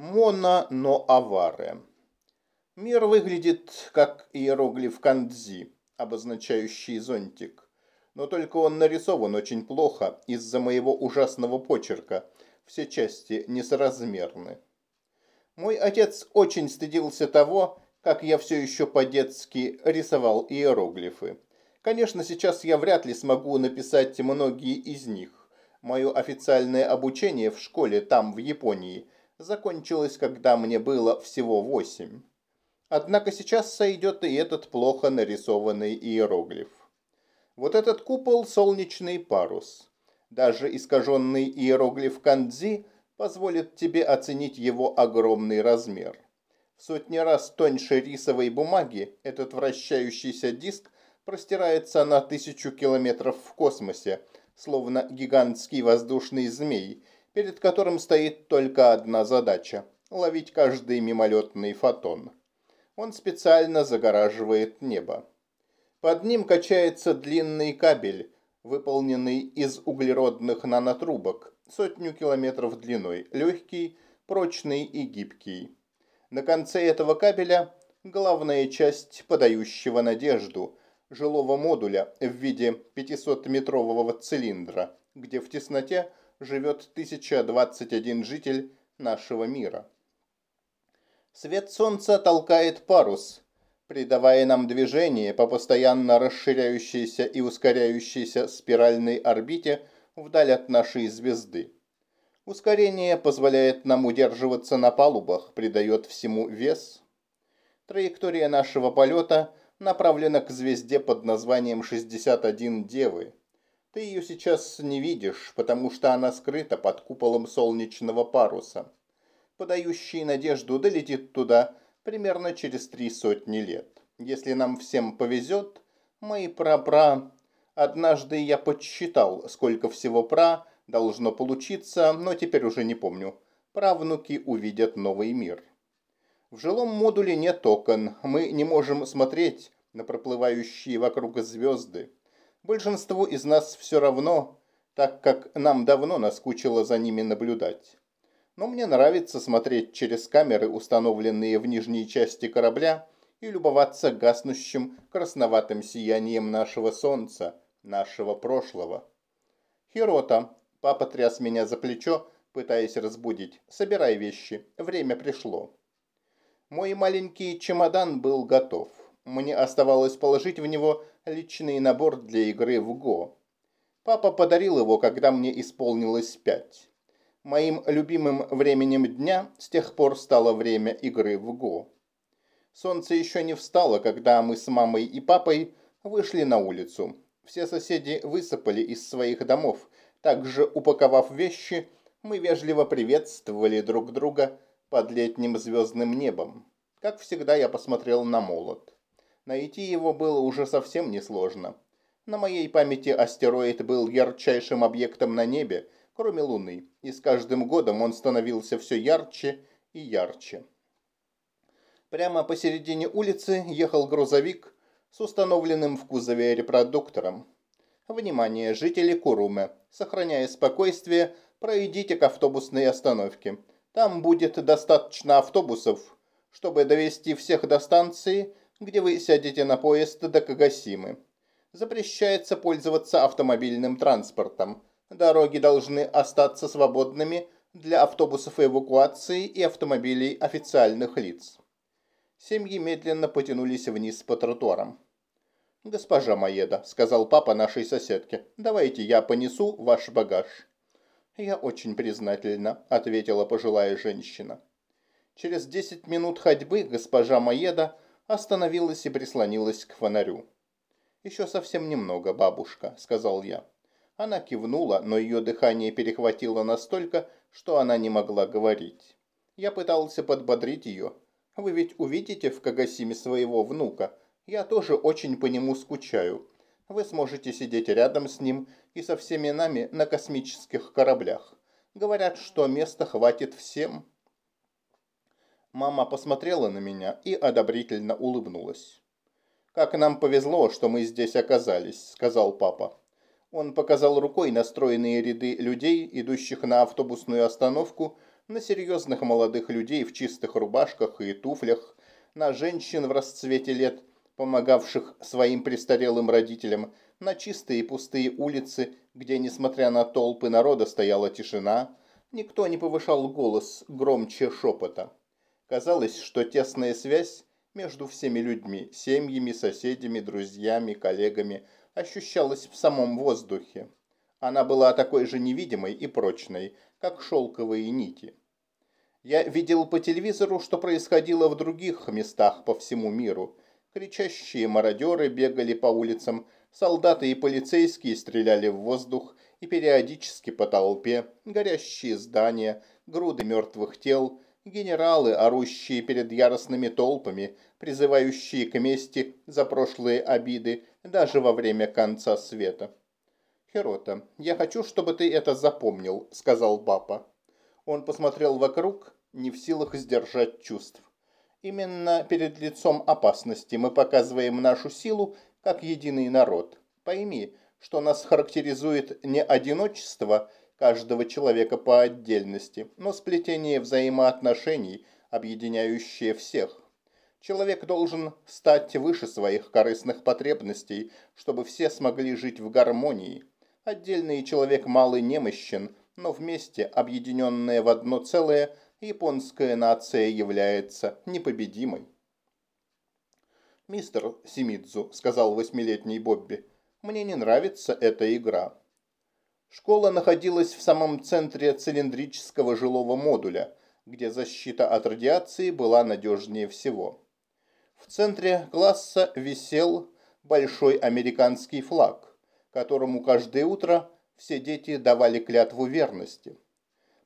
Мона но аваре. Мир выглядит как иероглиф кандзи, обозначающий зонтик. Но только он нарисован очень плохо из-за моего ужасного почерка. Все части несоразмерны. Мой отец очень стыдился того, как я все еще по-детски рисовал иероглифы. Конечно, сейчас я вряд ли смогу написать многие из них. Мое официальное обучение в школе там, в Японии, закончилось, когда мне было всего восемь. Однако сейчас сойдет и этот плохо нарисованный иероглиф. Вот этот купол – солнечный парус. Даже искаженный иероглиф кандзи позволит тебе оценить его огромный размер. В сотни раз тоньше рисовой бумаги этот вращающийся диск простирается на тысячу километров в космосе, словно гигантский воздушный змей, перед которым стоит только одна задача – ловить каждый мимолетный фотон. Он специально загораживает небо. Под ним качается длинный кабель, выполненный из углеродных нанотрубок, сотню километров длиной, легкий, прочный и гибкий. На конце этого кабеля главная часть подающего надежду, жилого модуля в виде 500-метрового цилиндра, где в тесноте живет 1021 житель нашего мира. Свет солнца толкает парус, придавая нам движение по постоянно расширяющейся и ускоряющейся спиральной орбите вдаль от нашей звезды. Ускорение позволяет нам удерживаться на палубах, придает всему вес. Траектория нашего полета направлена к звезде под названием 61 Девы. Ты ее сейчас не видишь, потому что она скрыта под куполом солнечного паруса. Подающий надежду долетит туда примерно через три сотни лет. Если нам всем повезет, мои пра-пра... Однажды я подсчитал, сколько всего пра должно получиться, но теперь уже не помню. Правнуки увидят новый мир. В жилом модуле нет окон, мы не можем смотреть на проплывающие вокруг звезды. Большинству из нас все равно, так как нам давно наскучило за ними наблюдать. Но мне нравится смотреть через камеры, установленные в нижней части корабля, и любоваться гаснущим красноватым сиянием нашего солнца, нашего прошлого. Хирота, папа тряс меня за плечо, пытаясь разбудить. Собирай вещи, время пришло. Мой маленький чемодан был готов. Мне оставалось положить в него личный набор для игры в Го. Папа подарил его, когда мне исполнилось пять. Моим любимым временем дня с тех пор стало время игры в Го. Солнце еще не встало, когда мы с мамой и папой вышли на улицу. Все соседи высыпали из своих домов. Также, упаковав вещи, мы вежливо приветствовали друг друга – под летним звездным небом. Как всегда, я посмотрел на молот. Найти его было уже совсем несложно. На моей памяти астероид был ярчайшим объектом на небе, кроме Луны, и с каждым годом он становился все ярче и ярче. Прямо посередине улицы ехал грузовик с установленным в кузове репродуктором. Внимание, жители Куруме, сохраняя спокойствие, пройдите к автобусной остановке. Там будет достаточно автобусов, чтобы довести всех до станции, где вы сядете на поезд до Кагасимы. Запрещается пользоваться автомобильным транспортом. Дороги должны остаться свободными для автобусов эвакуации и автомобилей официальных лиц. Семьи медленно потянулись вниз по тротуарам. «Госпожа Маеда», — сказал папа нашей соседке, — «давайте я понесу ваш багаж». «Я очень признательна», – ответила пожилая женщина. Через десять минут ходьбы госпожа Маеда остановилась и прислонилась к фонарю. «Еще совсем немного, бабушка», – сказал я. Она кивнула, но ее дыхание перехватило настолько, что она не могла говорить. Я пытался подбодрить ее. «Вы ведь увидите в Кагасиме своего внука. Я тоже очень по нему скучаю. Вы сможете сидеть рядом с ним и со всеми нами на космических кораблях. Говорят, что места хватит всем. Мама посмотрела на меня и одобрительно улыбнулась. «Как нам повезло, что мы здесь оказались», — сказал папа. Он показал рукой настроенные ряды людей, идущих на автобусную остановку, на серьезных молодых людей в чистых рубашках и туфлях, на женщин в расцвете лет, помогавших своим престарелым родителям, на чистые пустые улицы, где, несмотря на толпы народа, стояла тишина, никто не повышал голос громче шепота. Казалось, что тесная связь между всеми людьми, семьями, соседями, друзьями, коллегами ощущалась в самом воздухе. Она была такой же невидимой и прочной, как шелковые нити. Я видел по телевизору, что происходило в других местах по всему миру. Кричащие мародеры бегали по улицам, солдаты и полицейские стреляли в воздух и периодически по толпе, горящие здания, груды мертвых тел, генералы, орущие перед яростными толпами, призывающие к мести за прошлые обиды даже во время конца света. «Херота, я хочу, чтобы ты это запомнил», — сказал папа. Он посмотрел вокруг, не в силах сдержать чувств. Именно перед лицом опасности мы показываем нашу силу как единый народ. Пойми, что нас характеризует не одиночество каждого человека по отдельности, но сплетение взаимоотношений, объединяющее всех. Человек должен стать выше своих корыстных потребностей, чтобы все смогли жить в гармонии. Отдельный человек малый немощен, но вместе, объединенная в одно целое, японская нация является непобедимой. «Мистер Симидзу», — сказал восьмилетний Бобби, — «мне не нравится эта игра». Школа находилась в самом центре цилиндрического жилого модуля, где защита от радиации была надежнее всего. В центре класса висел большой американский флаг которому каждое утро все дети давали клятву верности.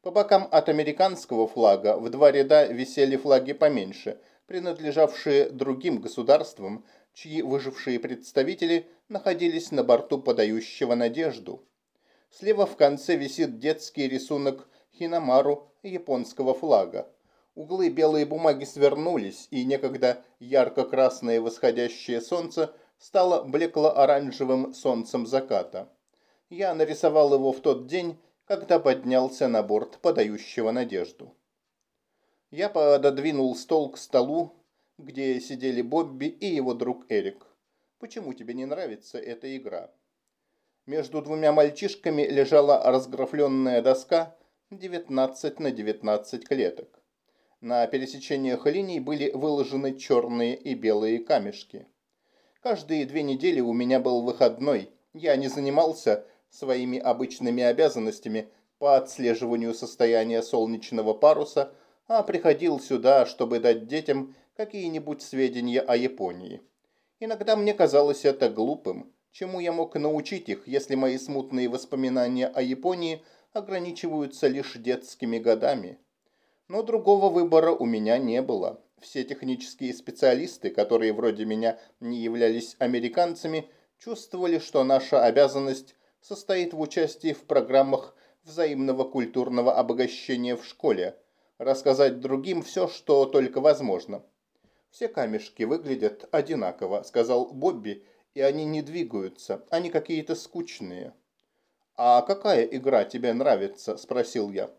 По бокам от американского флага в два ряда висели флаги поменьше, принадлежавшие другим государствам, чьи выжившие представители находились на борту подающего надежду. Слева в конце висит детский рисунок Хинамару японского флага. Углы белой бумаги свернулись, и некогда ярко-красное восходящее солнце стало блекло-оранжевым солнцем заката. Я нарисовал его в тот день, когда поднялся на борт подающего надежду. Я пододвинул стол к столу, где сидели Бобби и его друг Эрик. «Почему тебе не нравится эта игра?» Между двумя мальчишками лежала разграфленная доска 19 на 19 клеток. На пересечениях линий были выложены черные и белые камешки. Каждые две недели у меня был выходной. Я не занимался своими обычными обязанностями по отслеживанию состояния солнечного паруса, а приходил сюда, чтобы дать детям какие-нибудь сведения о Японии. Иногда мне казалось это глупым. Чему я мог научить их, если мои смутные воспоминания о Японии ограничиваются лишь детскими годами? Но другого выбора у меня не было все технические специалисты, которые вроде меня не являлись американцами, чувствовали, что наша обязанность состоит в участии в программах взаимного культурного обогащения в школе, рассказать другим все, что только возможно. «Все камешки выглядят одинаково», — сказал Бобби, — «и они не двигаются, они какие-то скучные». «А какая игра тебе нравится?» – спросил я.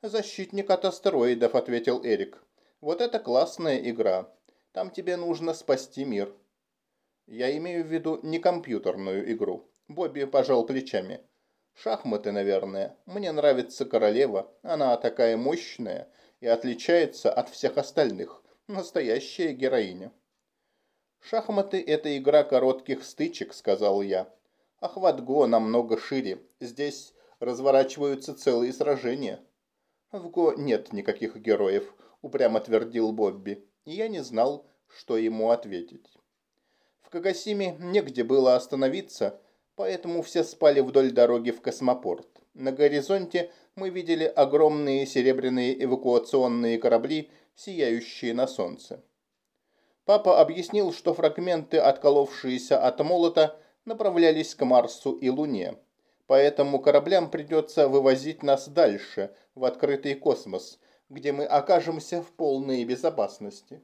«Защитник от астероидов», – ответил Эрик. Вот это классная игра. Там тебе нужно спасти мир. Я имею в виду не компьютерную игру. Бобби пожал плечами. Шахматы, наверное. Мне нравится королева. Она такая мощная и отличается от всех остальных. Настоящая героиня. «Шахматы – это игра коротких стычек», – сказал я. «Охват Го намного шире. Здесь разворачиваются целые сражения». «В Го нет никаких героев», упрямо твердил Бобби, и я не знал, что ему ответить. В Кагасиме негде было остановиться, поэтому все спали вдоль дороги в космопорт. На горизонте мы видели огромные серебряные эвакуационные корабли, сияющие на солнце. Папа объяснил, что фрагменты, отколовшиеся от молота, направлялись к Марсу и Луне. Поэтому кораблям придется вывозить нас дальше, в открытый космос, где мы окажемся в полной безопасности.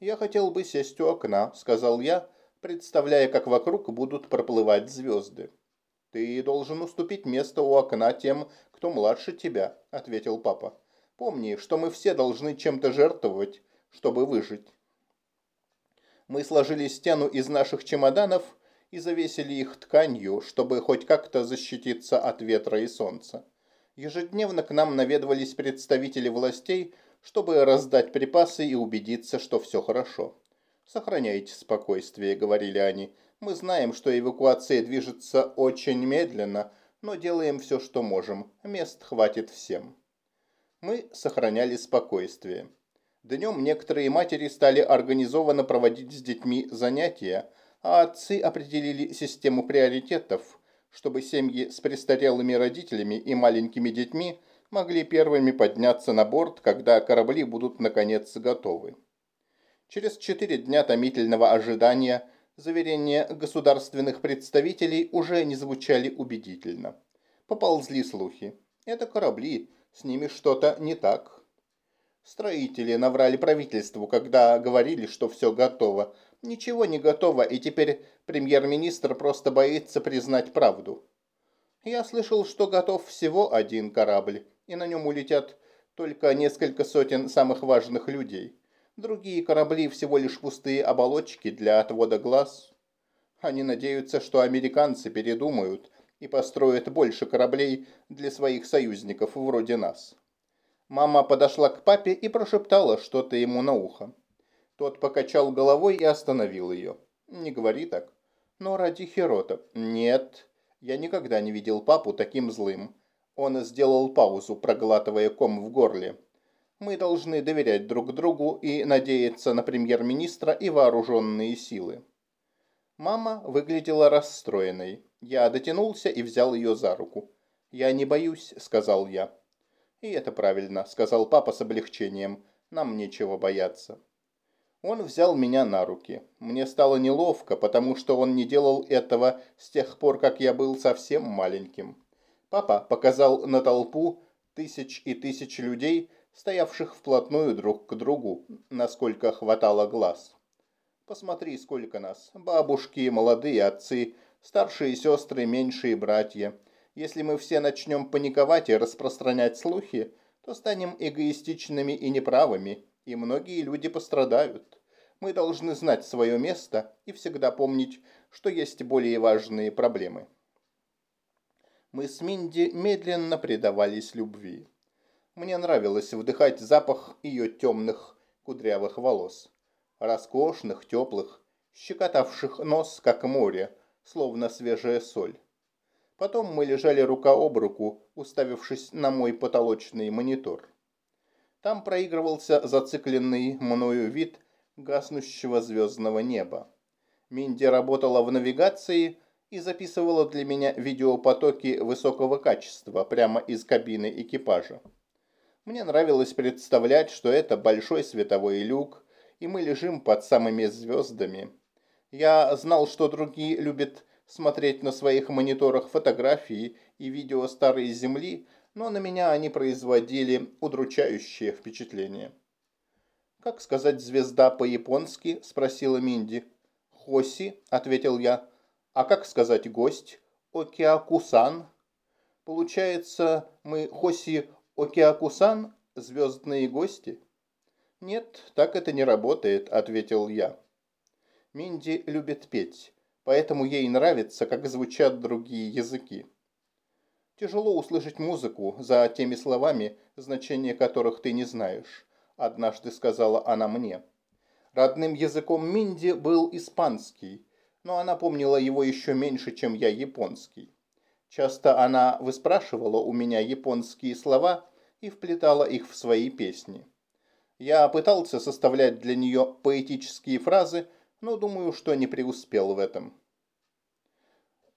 «Я хотел бы сесть у окна», — сказал я, представляя, как вокруг будут проплывать звезды. «Ты должен уступить место у окна тем, кто младше тебя», — ответил папа. Помни, что мы все должны чем-то жертвовать, чтобы выжить. Мы сложили стену из наших чемоданов и завесили их тканью, чтобы хоть как-то защититься от ветра и солнца. Ежедневно к нам наведывались представители властей, чтобы раздать припасы и убедиться, что все хорошо. «Сохраняйте спокойствие», — говорили они. «Мы знаем, что эвакуация движется очень медленно, но делаем все, что можем. Мест хватит всем». Мы сохраняли спокойствие. Днем некоторые матери стали организованно проводить с детьми занятия, а отцы определили систему приоритетов, чтобы семьи с престарелыми родителями и маленькими детьми могли первыми подняться на борт, когда корабли будут наконец готовы. Через четыре дня томительного ожидания заверения государственных представителей уже не звучали убедительно. Поползли слухи. Это корабли, с ними что-то не так. Строители наврали правительству, когда говорили, что все готово. Ничего не готово, и теперь премьер-министр просто боится признать правду. Я слышал, что готов всего один корабль, и на нем улетят только несколько сотен самых важных людей. Другие корабли всего лишь пустые оболочки для отвода глаз. Они надеются, что американцы передумают и построят больше кораблей для своих союзников вроде нас. Мама подошла к папе и прошептала что-то ему на ухо. Тот покачал головой и остановил ее. «Не говори так». «Но ради Херота». «Нет, я никогда не видел папу таким злым». Он сделал паузу, проглатывая ком в горле. Мы должны доверять друг другу и надеяться на премьер-министра и вооруженные силы. Мама выглядела расстроенной. Я дотянулся и взял ее за руку. «Я не боюсь», — сказал я. «И это правильно», — сказал папа с облегчением. «Нам нечего бояться». Он взял меня на руки. Мне стало неловко, потому что он не делал этого с тех пор, как я был совсем маленьким. Папа показал на толпу тысяч и тысяч людей, стоявших вплотную друг к другу, насколько хватало глаз. Посмотри, сколько нас. Бабушки, молодые отцы, старшие сестры, меньшие братья. Если мы все начнем паниковать и распространять слухи, то станем эгоистичными и неправыми, и многие люди пострадают. Мы должны знать свое место и всегда помнить, что есть более важные проблемы. Мы с Минди медленно предавались любви. Мне нравилось вдыхать запах ее темных кудрявых волос. Роскошных, теплых, щекотавших нос, как море, словно свежая соль. Потом мы лежали рука об руку, уставившись на мой потолочный монитор. Там проигрывался зацикленный мною вид гаснущего звездного неба. Минди работала в навигации и записывала для меня видеопотоки высокого качества прямо из кабины экипажа. Мне нравилось представлять, что это большой световой люк, и мы лежим под самыми звездами. Я знал, что другие любят смотреть на своих мониторах фотографии и видео старой Земли, но на меня они производили удручающее впечатление. «Как сказать «звезда» по-японски?» – спросила Минди. «Хоси», – ответил я. «А как сказать «гость»?» «Океакусан». Получается, мы Хоси Океакусан – звездные гости?» «Нет, так это не работает», – ответил я. Минди любит петь, поэтому ей нравится, как звучат другие языки. Тяжело услышать музыку за теми словами, значение которых ты не знаешь, однажды сказала она мне. Родным языком Минди был испанский, но она помнила его еще меньше, чем я японский. Часто она выспрашивала у меня японские слова и вплетала их в свои песни. Я пытался составлять для нее поэтические фразы, но думаю, что не преуспел в этом.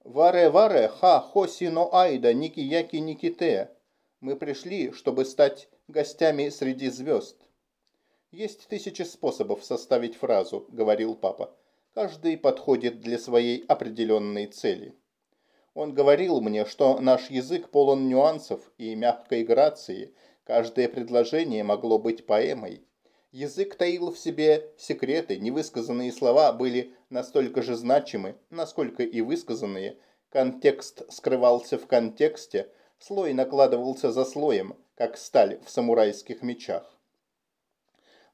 «Варе-варе, ха, хоси но айда, ники-яки никите». Мы пришли, чтобы стать гостями среди звезд. «Есть тысячи способов составить фразу», — говорил папа. «Каждый подходит для своей определенной цели». Он говорил мне, что наш язык полон нюансов и мягкой грации, каждое предложение могло быть поэмой. Язык таил в себе секреты, невысказанные слова были настолько же значимы, насколько и высказанные. Контекст скрывался в контексте, слой накладывался за слоем, как сталь в самурайских мечах.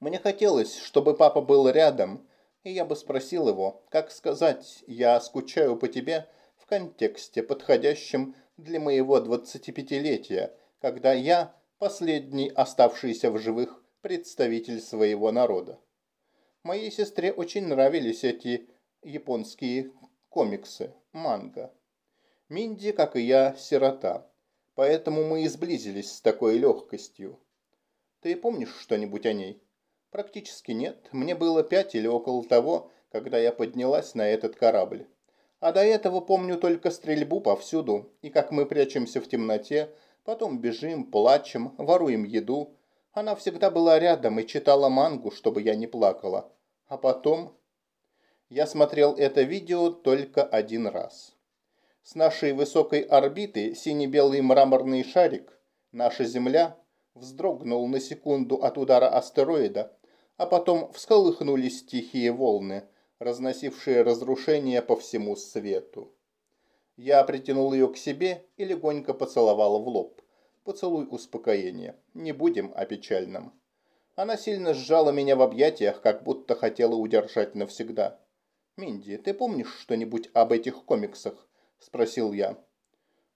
Мне хотелось, чтобы папа был рядом, и я бы спросил его, как сказать «я скучаю по тебе» в контексте, подходящем для моего 25-летия, когда я последний оставшийся в живых представитель своего народа. Моей сестре очень нравились эти японские комиксы, манга. Минди, как и я, сирота, поэтому мы и сблизились с такой легкостью. Ты помнишь что-нибудь о ней? Практически нет. Мне было пять или около того, когда я поднялась на этот корабль. А до этого помню только стрельбу повсюду, и как мы прячемся в темноте, потом бежим, плачем, воруем еду. Она всегда была рядом и читала мангу, чтобы я не плакала. А потом... Я смотрел это видео только один раз. С нашей высокой орбиты сине-белый мраморный шарик, наша Земля, вздрогнул на секунду от удара астероида а потом всколыхнулись тихие волны, разносившие разрушения по всему свету. Я притянул ее к себе и легонько поцеловал в лоб. Поцелуй успокоения. Не будем о печальном. Она сильно сжала меня в объятиях, как будто хотела удержать навсегда. «Минди, ты помнишь что-нибудь об этих комиксах?» – спросил я.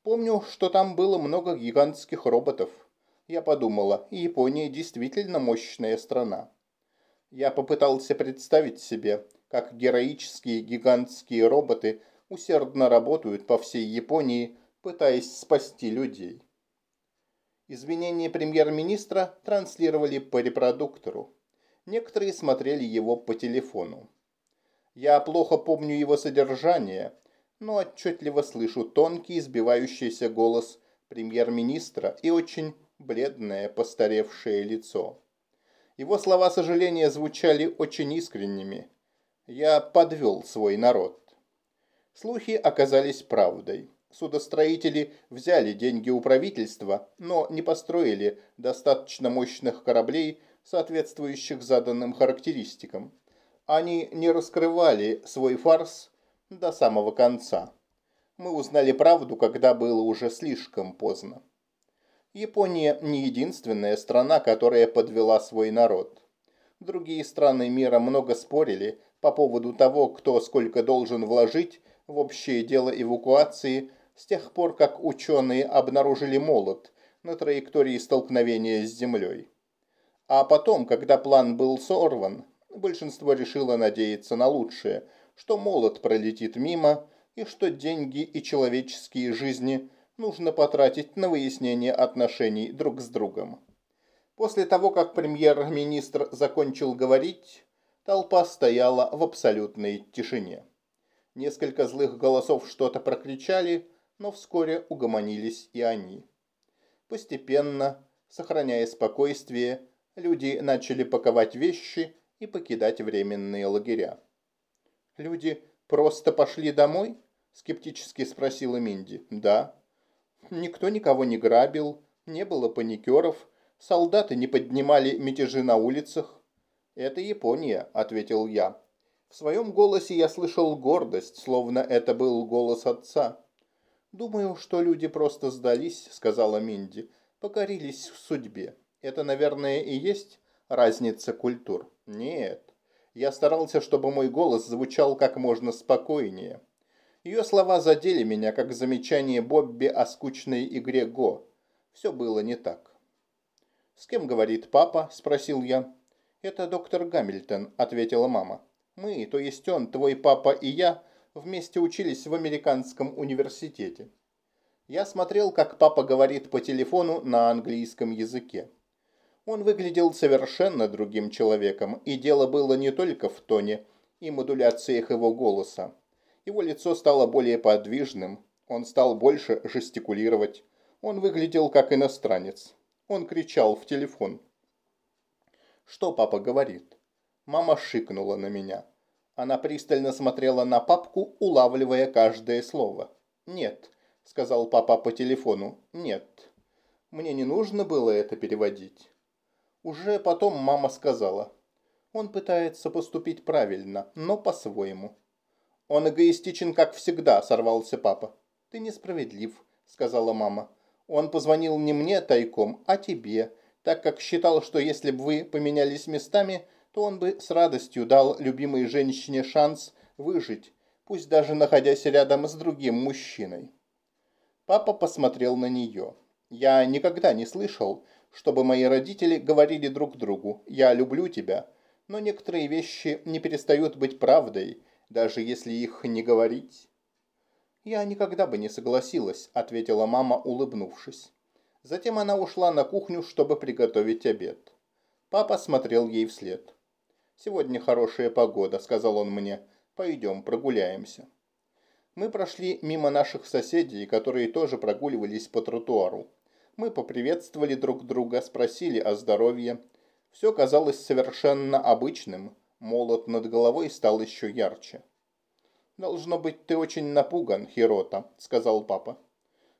«Помню, что там было много гигантских роботов». Я подумала, Япония действительно мощная страна. Я попытался представить себе, как героические гигантские роботы усердно работают по всей Японии, пытаясь спасти людей. Извинения премьер-министра транслировали по репродуктору. Некоторые смотрели его по телефону. Я плохо помню его содержание, но отчетливо слышу тонкий, избивающийся голос премьер-министра и очень бледное постаревшее лицо. Его слова сожаления звучали очень искренними. Я подвел свой народ. Слухи оказались правдой. Судостроители взяли деньги у правительства, но не построили достаточно мощных кораблей, соответствующих заданным характеристикам. Они не раскрывали свой фарс до самого конца. Мы узнали правду, когда было уже слишком поздно. Япония не единственная страна, которая подвела свой народ. Другие страны мира много спорили по поводу того, кто сколько должен вложить в общее дело эвакуации с тех пор, как ученые обнаружили молот на траектории столкновения с Землей. А потом, когда план был сорван, большинство решило надеяться на лучшее, что молот пролетит мимо и что деньги и человеческие жизни – нужно потратить на выяснение отношений друг с другом. После того, как премьер-министр закончил говорить, толпа стояла в абсолютной тишине. Несколько злых голосов что-то прокричали, но вскоре угомонились и они. Постепенно, сохраняя спокойствие, люди начали паковать вещи и покидать временные лагеря. «Люди просто пошли домой?» – скептически спросила Минди. «Да», Никто никого не грабил, не было паникеров, солдаты не поднимали мятежи на улицах. «Это Япония», — ответил я. В своем голосе я слышал гордость, словно это был голос отца. «Думаю, что люди просто сдались», — сказала Минди, — «покорились в судьбе. Это, наверное, и есть разница культур». «Нет». Я старался, чтобы мой голос звучал как можно спокойнее. Ее слова задели меня, как замечание Бобби о скучной игре Го. Все было не так. «С кем говорит папа?» – спросил я. «Это доктор Гамильтон», – ответила мама. «Мы, то есть он, твой папа и я, вместе учились в американском университете». Я смотрел, как папа говорит по телефону на английском языке. Он выглядел совершенно другим человеком, и дело было не только в тоне и модуляциях его голоса. Его лицо стало более подвижным, он стал больше жестикулировать. Он выглядел как иностранец. Он кричал в телефон. «Что папа говорит?» Мама шикнула на меня. Она пристально смотрела на папку, улавливая каждое слово. «Нет», — сказал папа по телефону, — «нет». Мне не нужно было это переводить. Уже потом мама сказала. Он пытается поступить правильно, но по-своему. «Он эгоистичен, как всегда», – сорвался папа. «Ты несправедлив», – сказала мама. Он позвонил не мне тайком, а тебе, так как считал, что если бы вы поменялись местами, то он бы с радостью дал любимой женщине шанс выжить, пусть даже находясь рядом с другим мужчиной. Папа посмотрел на нее. Я никогда не слышал, чтобы мои родители говорили друг другу «я люблю тебя», но некоторые вещи не перестают быть правдой, даже если их не говорить. «Я никогда бы не согласилась», — ответила мама, улыбнувшись. Затем она ушла на кухню, чтобы приготовить обед. Папа смотрел ей вслед. «Сегодня хорошая погода», — сказал он мне. «Пойдем, прогуляемся». Мы прошли мимо наших соседей, которые тоже прогуливались по тротуару. Мы поприветствовали друг друга, спросили о здоровье. Все казалось совершенно обычным. Молот над головой стал еще ярче. «Должно быть, ты очень напуган, Хирота», — сказал папа.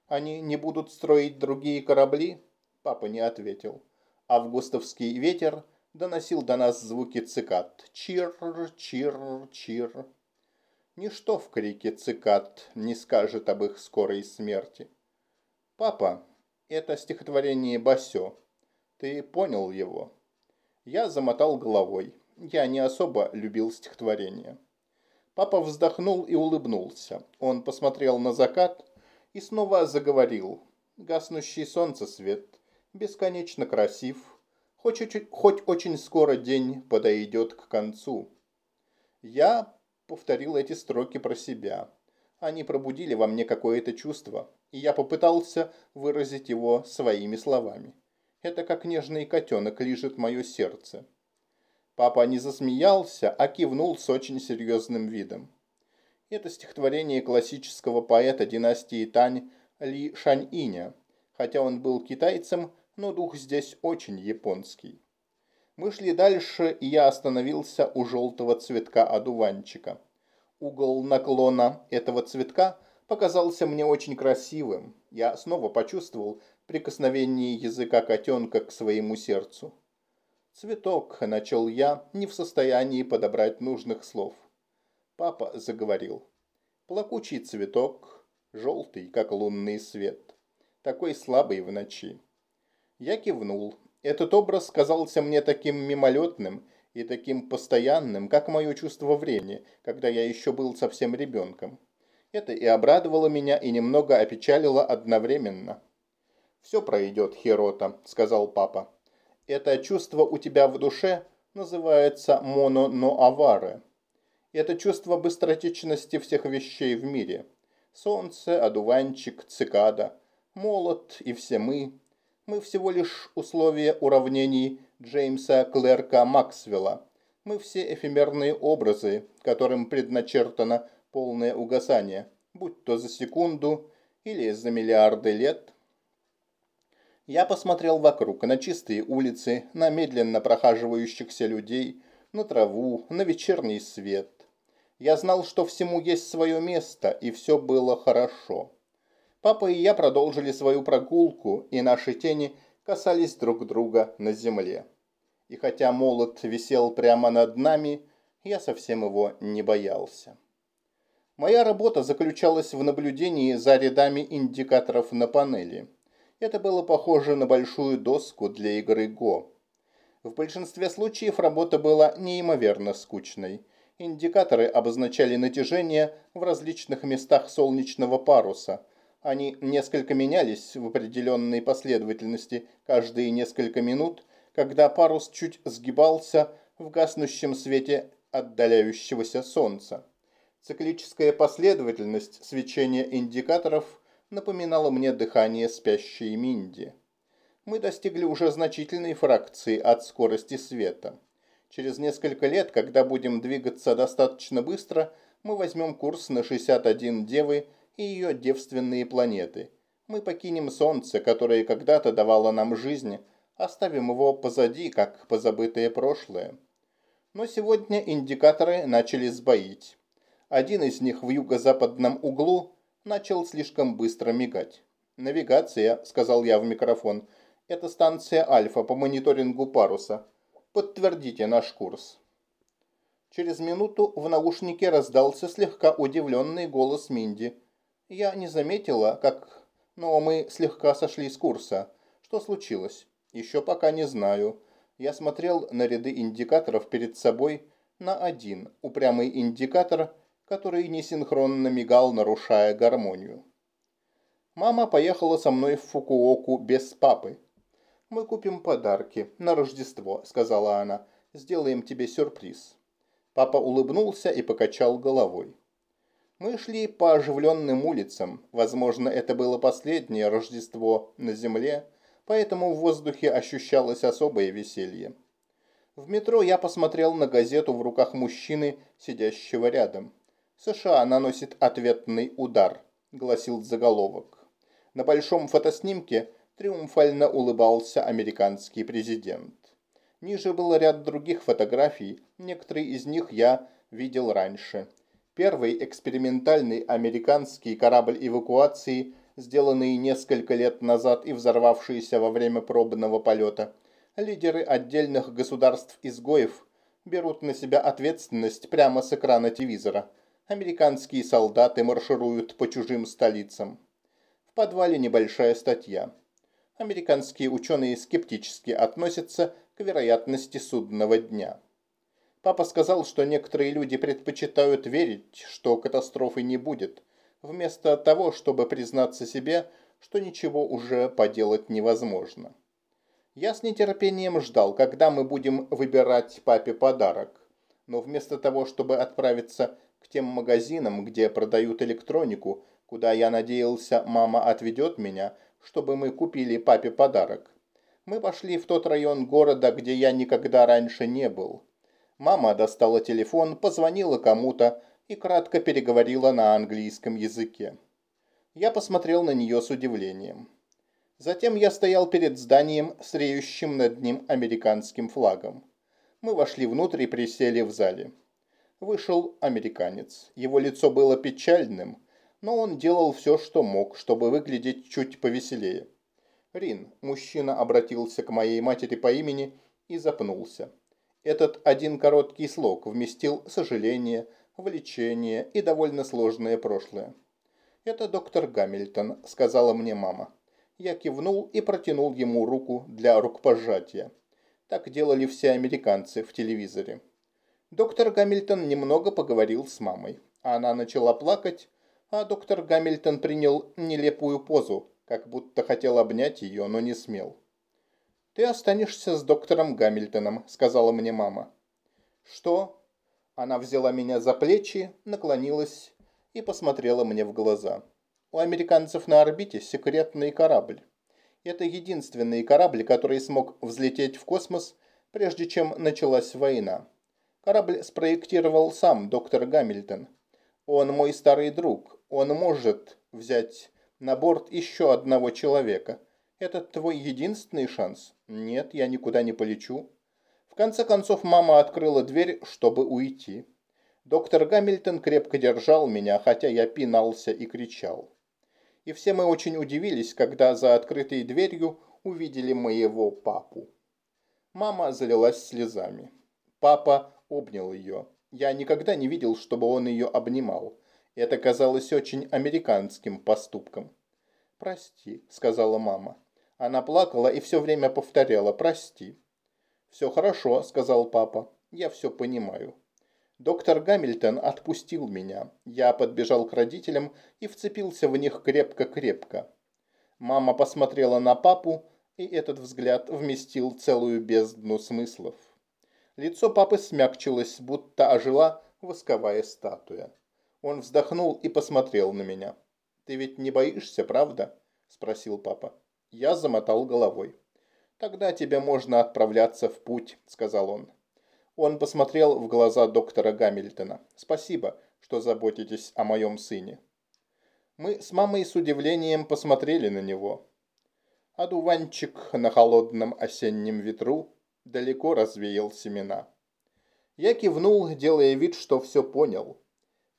«Они не будут строить другие корабли?» Папа не ответил. Августовский ветер доносил до нас звуки цикад. Чир, чир, чир. Ничто в крике цикад не скажет об их скорой смерти. «Папа, это стихотворение Басё. Ты понял его?» Я замотал головой. Я не особо любил стихотворение. Папа вздохнул и улыбнулся. Он посмотрел на закат и снова заговорил. Гаснущий солнце свет, бесконечно красив, хоть, очень, хоть очень скоро день подойдет к концу. Я повторил эти строки про себя. Они пробудили во мне какое-то чувство, и я попытался выразить его своими словами. Это как нежный котенок лижет мое сердце. Папа не засмеялся, а кивнул с очень серьезным видом. Это стихотворение классического поэта династии Тань Ли Шаньиня. Хотя он был китайцем, но дух здесь очень японский. Мы шли дальше, и я остановился у желтого цветка одуванчика. Угол наклона этого цветка показался мне очень красивым. Я снова почувствовал прикосновение языка котенка к своему сердцу. «Цветок», — начал я, не в состоянии подобрать нужных слов. Папа заговорил. «Плакучий цветок, желтый, как лунный свет, такой слабый в ночи». Я кивнул. Этот образ казался мне таким мимолетным и таким постоянным, как мое чувство времени, когда я еще был совсем ребенком. Это и обрадовало меня, и немного опечалило одновременно. «Все пройдет, Хирота», — сказал папа. «Это чувство у тебя в душе называется моно-но-аваре. Это чувство быстротечности всех вещей в мире. Солнце, одуванчик, цикада, молот и все мы. Мы всего лишь условия уравнений Джеймса Клерка Максвелла. Мы все эфемерные образы, которым предначертано полное угасание, будь то за секунду или за миллиарды лет. Я посмотрел вокруг, на чистые улицы, на медленно прохаживающихся людей, на траву, на вечерний свет. Я знал, что всему есть свое место, и все было хорошо. Папа и я продолжили свою прогулку, и наши тени касались друг друга на земле. И хотя молот висел прямо над нами, я совсем его не боялся. Моя работа заключалась в наблюдении за рядами индикаторов на панели. Это было похоже на большую доску для игры Го. В большинстве случаев работа была неимоверно скучной. Индикаторы обозначали натяжение в различных местах солнечного паруса. Они несколько менялись в определенной последовательности каждые несколько минут, когда парус чуть сгибался в гаснущем свете отдаляющегося солнца. Циклическая последовательность свечения индикаторов напоминала мне дыхание спящей Минди. Мы достигли уже значительной фракции от скорости света. Через несколько лет, когда будем двигаться достаточно быстро, мы возьмем курс на 61 Девы и ее девственные планеты. Мы покинем Солнце, которое когда-то давало нам жизнь, оставим его позади, как позабытое прошлое. Но сегодня индикаторы начали сбоить. Один из них в юго-западном углу начал слишком быстро мигать. «Навигация», — сказал я в микрофон. «Это станция Альфа по мониторингу паруса. Подтвердите наш курс». Через минуту в наушнике раздался слегка удивленный голос Минди. Я не заметила, как Но мы слегка сошли с курса. Что случилось? Еще пока не знаю. Я смотрел на ряды индикаторов перед собой на один, упрямый индикатор, который несинхронно мигал, нарушая гармонию. Мама поехала со мной в Фукуоку без папы. «Мы купим подарки на Рождество», — сказала она. «Сделаем тебе сюрприз». Папа улыбнулся и покачал головой. Мы шли по оживленным улицам. Возможно, это было последнее Рождество на Земле, поэтому в воздухе ощущалось особое веселье. В метро я посмотрел на газету в руках мужчины, сидящего рядом. «США наносит ответный удар», — гласил заголовок. На большом фотоснимке триумфально улыбался американский президент. Ниже был ряд других фотографий, некоторые из них я видел раньше. Первый экспериментальный американский корабль эвакуации, сделанный несколько лет назад и взорвавшийся во время пробного полета. Лидеры отдельных государств-изгоев берут на себя ответственность прямо с экрана телевизора. Американские солдаты маршируют по чужим столицам. В подвале небольшая статья. Американские ученые скептически относятся к вероятности судного дня. Папа сказал, что некоторые люди предпочитают верить, что катастрофы не будет, вместо того, чтобы признаться себе, что ничего уже поделать невозможно. Я с нетерпением ждал, когда мы будем выбирать папе подарок. Но вместо того, чтобы отправиться к тем магазинам, где продают электронику, куда я надеялся, мама отведет меня, чтобы мы купили папе подарок. Мы пошли в тот район города, где я никогда раньше не был. Мама достала телефон, позвонила кому-то и кратко переговорила на английском языке. Я посмотрел на нее с удивлением. Затем я стоял перед зданием с реющим над ним американским флагом. Мы вошли внутрь и присели в зале. Вышел американец. Его лицо было печальным, но он делал все, что мог, чтобы выглядеть чуть повеселее. Рин, мужчина обратился к моей матери по имени и запнулся. Этот один короткий слог вместил сожаление, влечение и довольно сложное прошлое. «Это доктор Гамильтон», — сказала мне мама. Я кивнул и протянул ему руку для рукопожатия. Так делали все американцы в телевизоре. Доктор Гамильтон немного поговорил с мамой. Она начала плакать, а доктор Гамильтон принял нелепую позу, как будто хотел обнять ее, но не смел. «Ты останешься с доктором Гамильтоном», — сказала мне мама. «Что?» Она взяла меня за плечи, наклонилась и посмотрела мне в глаза. «У американцев на орбите секретный корабль. Это единственный корабль, который смог взлететь в космос, прежде чем началась война. Корабль спроектировал сам доктор Гамильтон. Он мой старый друг, он может взять на борт еще одного человека. Это твой единственный шанс? Нет, я никуда не полечу. В конце концов, мама открыла дверь, чтобы уйти. Доктор Гамильтон крепко держал меня, хотя я пинался и кричал. И все мы очень удивились, когда за открытой дверью увидели моего папу. Мама залилась слезами. Папа обнял ее. Я никогда не видел, чтобы он ее обнимал. Это казалось очень американским поступком. «Прости», — сказала мама. Она плакала и все время повторяла «прости». «Все хорошо», — сказал папа. «Я все понимаю». Доктор Гамильтон отпустил меня. Я подбежал к родителям и вцепился в них крепко-крепко. Мама посмотрела на папу, и этот взгляд вместил целую бездну смыслов. Лицо папы смягчилось, будто ожила восковая статуя. Он вздохнул и посмотрел на меня. «Ты ведь не боишься, правда?» – спросил папа. Я замотал головой. «Тогда тебе можно отправляться в путь», – сказал он. Он посмотрел в глаза доктора Гамильтона. «Спасибо, что заботитесь о моем сыне». Мы с мамой с удивлением посмотрели на него. Одуванчик на холодном осеннем ветру далеко развеял семена. Я кивнул, делая вид, что все понял.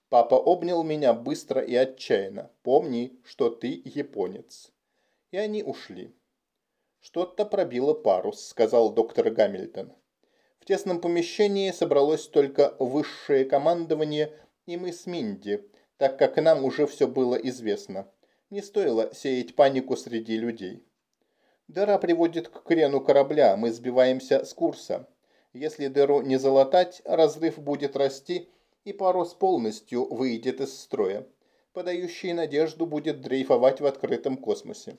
Папа обнял меня быстро и отчаянно. «Помни, что ты японец». И они ушли. «Что-то пробило парус», — сказал доктор Гамильтон. В тесном помещении собралось только высшее командование и мы с Минди, так как нам уже все было известно. Не стоило сеять панику среди людей. Дыра приводит к крену корабля, мы сбиваемся с курса. Если дыру не залатать, разрыв будет расти, и парус полностью выйдет из строя. Подающий надежду будет дрейфовать в открытом космосе.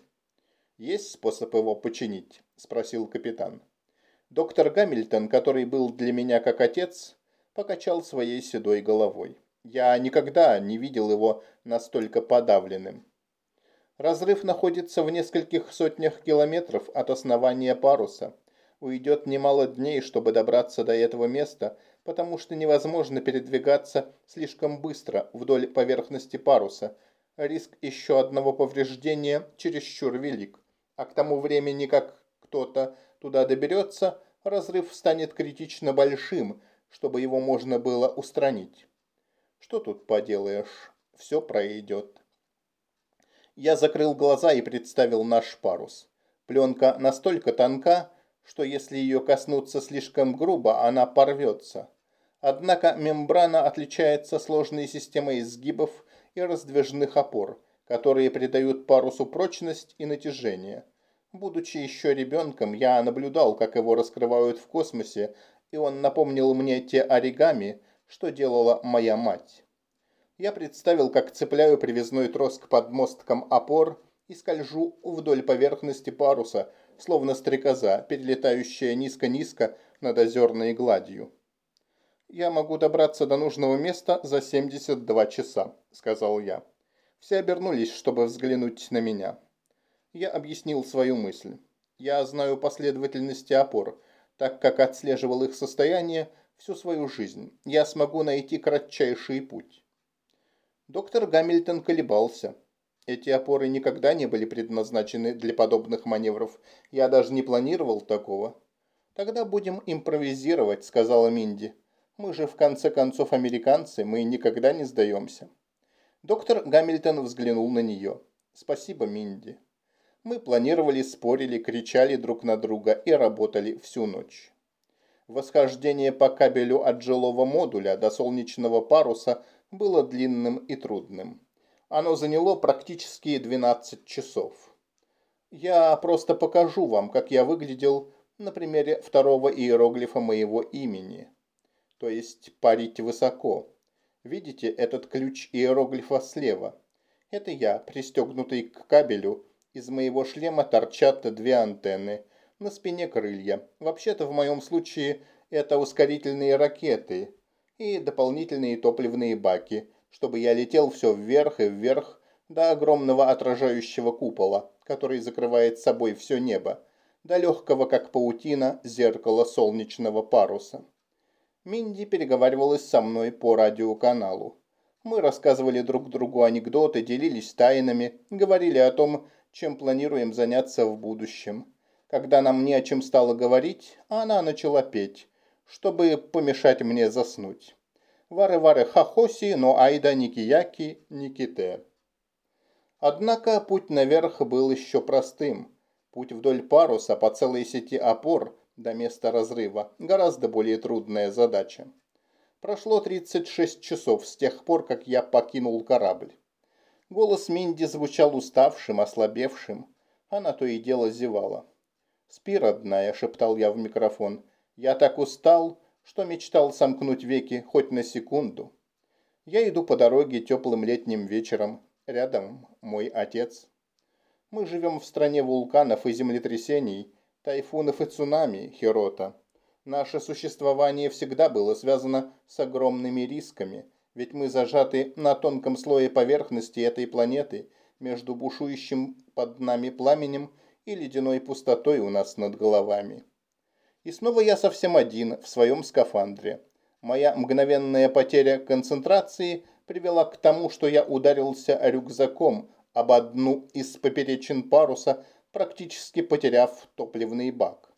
«Есть способ его починить?» – спросил капитан. Доктор Гамильтон, который был для меня как отец, покачал своей седой головой. Я никогда не видел его настолько подавленным. Разрыв находится в нескольких сотнях километров от основания паруса. Уйдет немало дней, чтобы добраться до этого места, потому что невозможно передвигаться слишком быстро вдоль поверхности паруса. Риск еще одного повреждения чересчур велик. А к тому времени, как кто-то туда доберется, разрыв станет критично большим, чтобы его можно было устранить. Что тут поделаешь, все пройдет. Я закрыл глаза и представил наш парус. Пленка настолько тонка, что если ее коснуться слишком грубо, она порвется. Однако мембрана отличается сложной системой изгибов и раздвижных опор, которые придают парусу прочность и натяжение. Будучи еще ребенком, я наблюдал, как его раскрывают в космосе, и он напомнил мне те оригами, что делала моя мать. Я представил, как цепляю привязной трос к подмосткам опор и скольжу вдоль поверхности паруса, словно стрекоза, перелетающая низко-низко над озерной гладью. «Я могу добраться до нужного места за 72 часа», — сказал я. Все обернулись, чтобы взглянуть на меня. Я объяснил свою мысль. Я знаю последовательности опор, так как отслеживал их состояние всю свою жизнь. Я смогу найти кратчайший путь. Доктор Гамильтон колебался. Эти опоры никогда не были предназначены для подобных маневров. Я даже не планировал такого. «Тогда будем импровизировать», — сказала Минди. «Мы же, в конце концов, американцы, мы никогда не сдаемся». Доктор Гамильтон взглянул на нее. «Спасибо, Минди». Мы планировали, спорили, кричали друг на друга и работали всю ночь. Восхождение по кабелю от жилого модуля до солнечного паруса было длинным и трудным. Оно заняло практически 12 часов. Я просто покажу вам, как я выглядел на примере второго иероглифа моего имени. То есть парить высоко. Видите этот ключ иероглифа слева? Это я, пристегнутый к кабелю. Из моего шлема торчат две антенны. На спине крылья. Вообще-то в моем случае это ускорительные ракеты и дополнительные топливные баки, чтобы я летел все вверх и вверх до огромного отражающего купола, который закрывает собой все небо, до легкого, как паутина, зеркала солнечного паруса. Минди переговаривалась со мной по радиоканалу. Мы рассказывали друг другу анекдоты, делились тайнами, говорили о том, чем планируем заняться в будущем. Когда нам не о чем стало говорить, она начала петь, чтобы помешать мне заснуть. Вары-вары хахоси, но айда никияки никите. Однако путь наверх был еще простым. Путь вдоль паруса по целой сети опор до места разрыва – гораздо более трудная задача. Прошло 36 часов с тех пор, как я покинул корабль. Голос Минди звучал уставшим, ослабевшим. Она то и дело зевала. «Спи, родная», – шептал я в микрофон. Я так устал, что мечтал сомкнуть веки хоть на секунду. Я иду по дороге теплым летним вечером. Рядом мой отец. Мы живем в стране вулканов и землетрясений, тайфунов и цунами, Хирота. Наше существование всегда было связано с огромными рисками, ведь мы зажаты на тонком слое поверхности этой планеты между бушующим под нами пламенем и ледяной пустотой у нас над головами. И снова я совсем один в своем скафандре. Моя мгновенная потеря концентрации привела к тому, что я ударился рюкзаком об одну из поперечин паруса, практически потеряв топливный бак.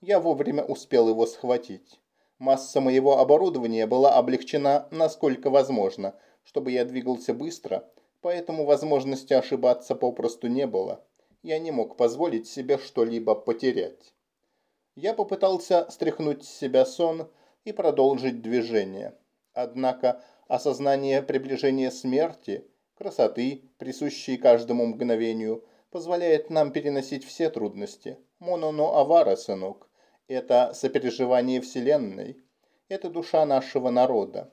Я вовремя успел его схватить. Масса моего оборудования была облегчена насколько возможно, чтобы я двигался быстро, поэтому возможности ошибаться попросту не было. Я не мог позволить себе что-либо потерять. Я попытался стряхнуть с себя сон и продолжить движение. Однако осознание приближения смерти красоты, присущей каждому мгновению, позволяет нам переносить все трудности. Мононо авара, сынок. Это сопереживание Вселенной. Это душа нашего народа.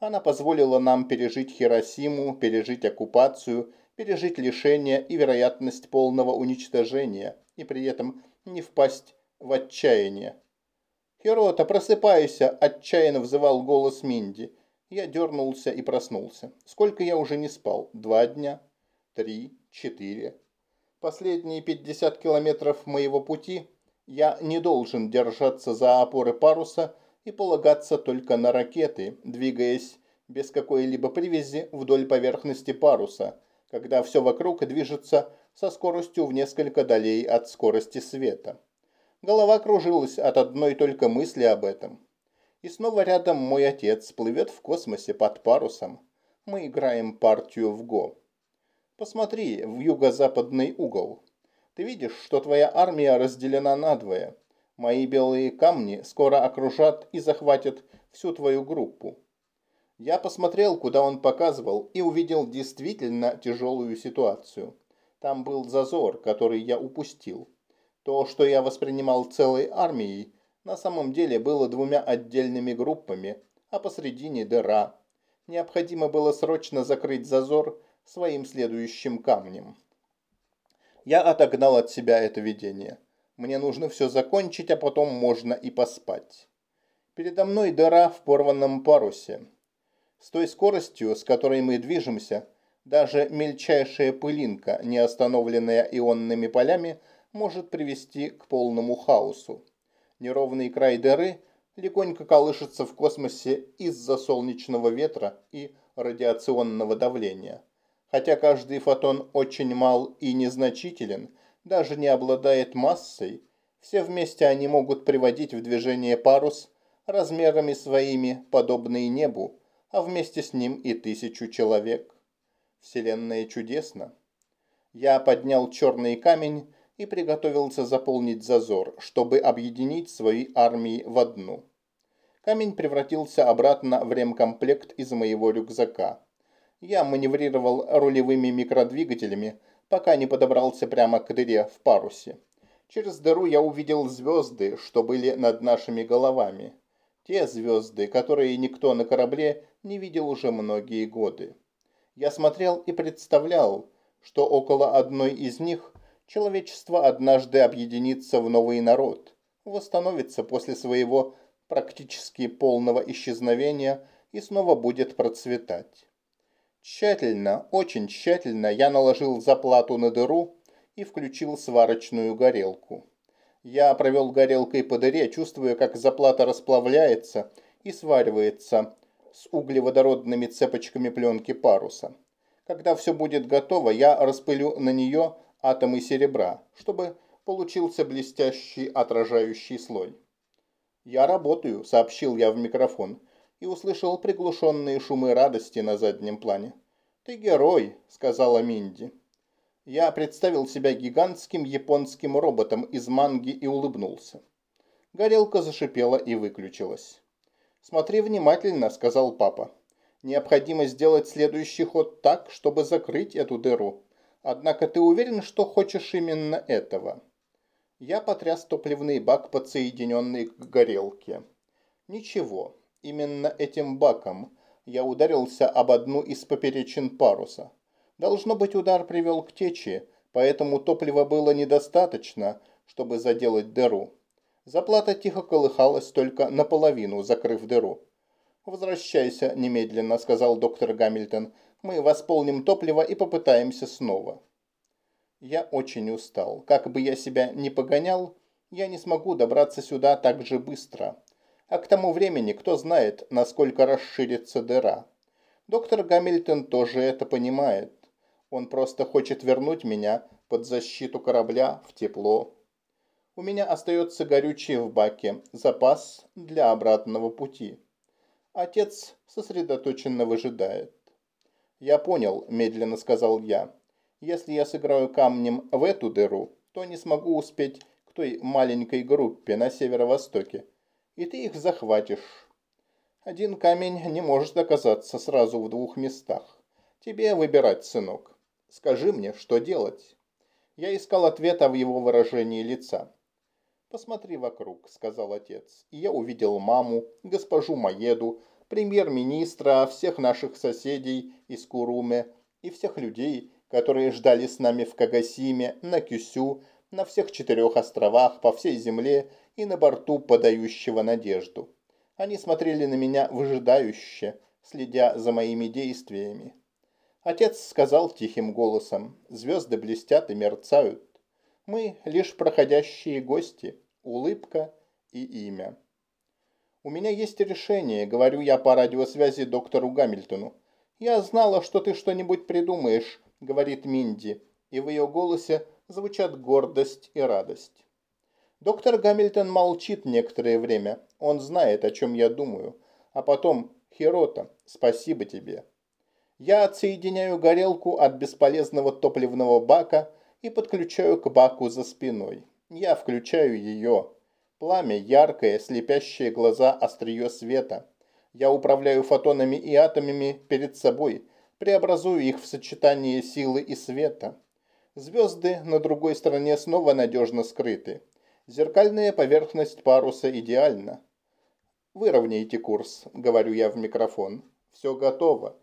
Она позволила нам пережить Хиросиму, пережить оккупацию, пережить лишение и вероятность полного уничтожения, и при этом не впасть в отчаяние. «Хирота, просыпайся!» – отчаянно взывал голос Минди. Я дернулся и проснулся. Сколько я уже не спал? Два дня? Три? Четыре? Последние пятьдесят километров моего пути я не должен держаться за опоры паруса и полагаться только на ракеты, двигаясь без какой-либо привязи вдоль поверхности паруса, когда все вокруг движется со скоростью в несколько долей от скорости света. Голова кружилась от одной только мысли об этом. И снова рядом мой отец плывет в космосе под парусом. Мы играем партию в го. Посмотри в юго-западный угол. Ты видишь, что твоя армия разделена надвое. Мои белые камни скоро окружат и захватят всю твою группу. Я посмотрел, куда он показывал, и увидел действительно тяжелую ситуацию. Там был зазор, который я упустил. То, что я воспринимал целой армией, на самом деле было двумя отдельными группами, а посредине дыра. Необходимо было срочно закрыть зазор своим следующим камнем. Я отогнал от себя это видение. Мне нужно все закончить, а потом можно и поспать. Передо мной дыра в порванном парусе. С той скоростью, с которой мы движемся, даже мельчайшая пылинка, не остановленная ионными полями, может привести к полному хаосу. Неровный край дыры легонько колышется в космосе из-за солнечного ветра и радиационного давления. Хотя каждый фотон очень мал и незначителен, даже не обладает массой, все вместе они могут приводить в движение парус размерами своими, подобные небу, а вместе с ним и тысячу человек. Вселенная чудесна. Я поднял черный камень и приготовился заполнить зазор, чтобы объединить свои армии в одну. Камень превратился обратно в ремкомплект из моего рюкзака. Я маневрировал рулевыми микродвигателями, пока не подобрался прямо к дыре в парусе. Через дыру я увидел звезды, что были над нашими головами. Те звезды, которые никто на корабле не видел уже многие годы. Я смотрел и представлял, что около одной из них человечество однажды объединится в новый народ, восстановится после своего практически полного исчезновения и снова будет процветать. Тщательно, очень тщательно я наложил заплату на дыру и включил сварочную горелку. Я провел горелкой по дыре, чувствуя, как заплата расплавляется и сваривается с углеводородными цепочками пленки паруса. Когда все будет готово, я распылю на нее атомы серебра, чтобы получился блестящий отражающий слой. «Я работаю», — сообщил я в микрофон, и услышал приглушенные шумы радости на заднем плане. «Ты герой», — сказала Минди. Я представил себя гигантским японским роботом из манги и улыбнулся. Горелка зашипела и выключилась. «Смотри внимательно», — сказал папа. «Необходимо сделать следующий ход так, чтобы закрыть эту дыру. Однако ты уверен, что хочешь именно этого?» Я потряс топливный бак, подсоединенный к горелке. «Ничего, именно этим баком я ударился об одну из поперечин паруса. Должно быть, удар привел к течи, поэтому топлива было недостаточно, чтобы заделать дыру. Заплата тихо колыхалась только наполовину, закрыв дыру. «Возвращайся немедленно», — сказал доктор Гамильтон. «Мы восполним топливо и попытаемся снова». Я очень устал. Как бы я себя ни погонял, я не смогу добраться сюда так же быстро. А к тому времени, кто знает, насколько расширится дыра. Доктор Гамильтон тоже это понимает. Он просто хочет вернуть меня под защиту корабля в тепло. У меня остается горючее в баке, запас для обратного пути. Отец сосредоточенно выжидает. «Я понял», – медленно сказал я. «Если я сыграю камнем в эту дыру, то не смогу успеть к той маленькой группе на северо-востоке, и ты их захватишь. Один камень не может оказаться сразу в двух местах. Тебе выбирать, сынок. Скажи мне, что делать?» Я искал ответа в его выражении лица. «Посмотри вокруг», — сказал отец. И я увидел маму, госпожу Маеду, премьер-министра, всех наших соседей из Куруме и всех людей, которые ждали с нами в Кагасиме, на Кюсю, на всех четырех островах, по всей земле и на борту подающего надежду. Они смотрели на меня выжидающе, следя за моими действиями. Отец сказал тихим голосом, звезды блестят и мерцают. Мы лишь проходящие гости, улыбка и имя. «У меня есть решение», — говорю я по радиосвязи доктору Гамильтону. «Я знала, что ты что-нибудь придумаешь», — говорит Минди, и в ее голосе звучат гордость и радость. Доктор Гамильтон молчит некоторое время. Он знает, о чем я думаю. А потом, Хирота, спасибо тебе. Я отсоединяю горелку от бесполезного топливного бака и подключаю к баку за спиной. Я включаю ее. Пламя яркое, слепящее глаза острие света. Я управляю фотонами и атомами перед собой, преобразую их в сочетание силы и света. Звезды на другой стороне снова надежно скрыты. Зеркальная поверхность паруса идеальна. «Выровняйте курс», — говорю я в микрофон. «Все готово».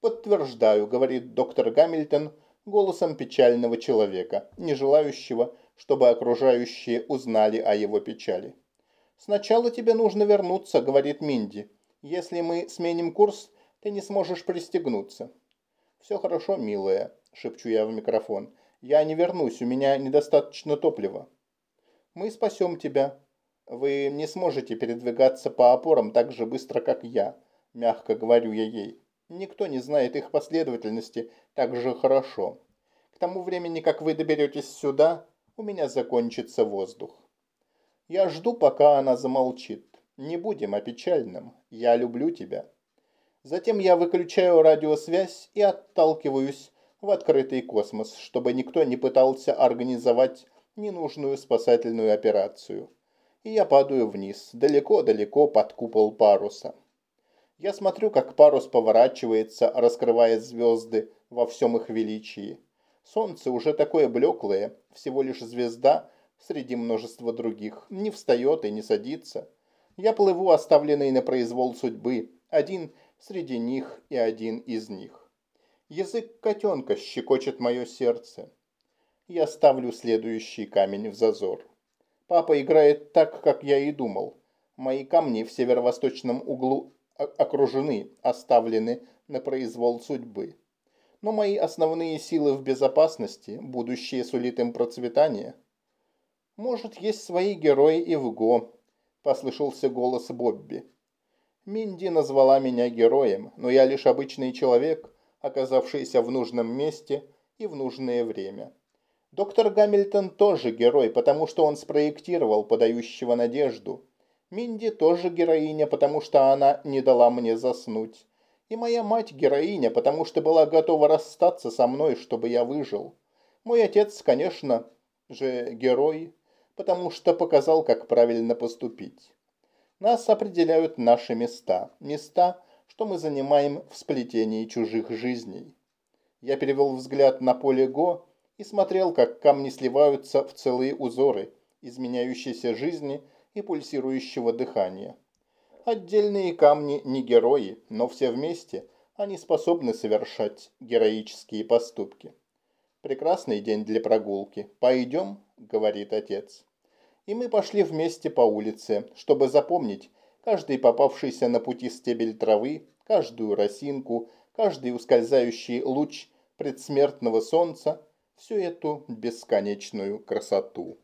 «Подтверждаю», — говорит доктор Гамильтон голосом печального человека, не желающего, чтобы окружающие узнали о его печали. «Сначала тебе нужно вернуться», — говорит Минди. «Если мы сменим курс, ты не сможешь пристегнуться». «Все хорошо, милая», — шепчу я в микрофон. «Я не вернусь, у меня недостаточно топлива». «Мы спасем тебя. Вы не сможете передвигаться по опорам так же быстро, как я», — мягко говорю я ей. Никто не знает их последовательности так же хорошо. К тому времени, как вы доберетесь сюда, у меня закончится воздух. Я жду, пока она замолчит. Не будем о печальном. Я люблю тебя. Затем я выключаю радиосвязь и отталкиваюсь в открытый космос, чтобы никто не пытался организовать ненужную спасательную операцию. И я падаю вниз, далеко-далеко под купол паруса. Я смотрю, как парус поворачивается, раскрывая звезды во всем их величии. Солнце уже такое блеклое, всего лишь звезда среди множества других, не встает и не садится. Я плыву, оставленный на произвол судьбы, один среди них и один из них. Язык котенка щекочет мое сердце. Я ставлю следующий камень в зазор. Папа играет так, как я и думал. Мои камни в северо-восточном углу окружены, оставлены на произвол судьбы. Но мои основные силы в безопасности, будущее сулит им процветание. Может, есть свои герои и в ГО, послышался голос Бобби. Минди назвала меня героем, но я лишь обычный человек, оказавшийся в нужном месте и в нужное время. Доктор Гамильтон тоже герой, потому что он спроектировал подающего надежду – Минди тоже героиня, потому что она не дала мне заснуть. И моя мать героиня, потому что была готова расстаться со мной, чтобы я выжил. Мой отец, конечно же, герой, потому что показал, как правильно поступить. Нас определяют наши места. Места, что мы занимаем в сплетении чужих жизней. Я перевел взгляд на поле Го и смотрел, как камни сливаются в целые узоры изменяющейся жизни – и пульсирующего дыхания. Отдельные камни не герои, но все вместе они способны совершать героические поступки. «Прекрасный день для прогулки. Пойдем?» – говорит отец. И мы пошли вместе по улице, чтобы запомнить каждый попавшийся на пути стебель травы, каждую росинку, каждый ускользающий луч предсмертного солнца, всю эту бесконечную красоту.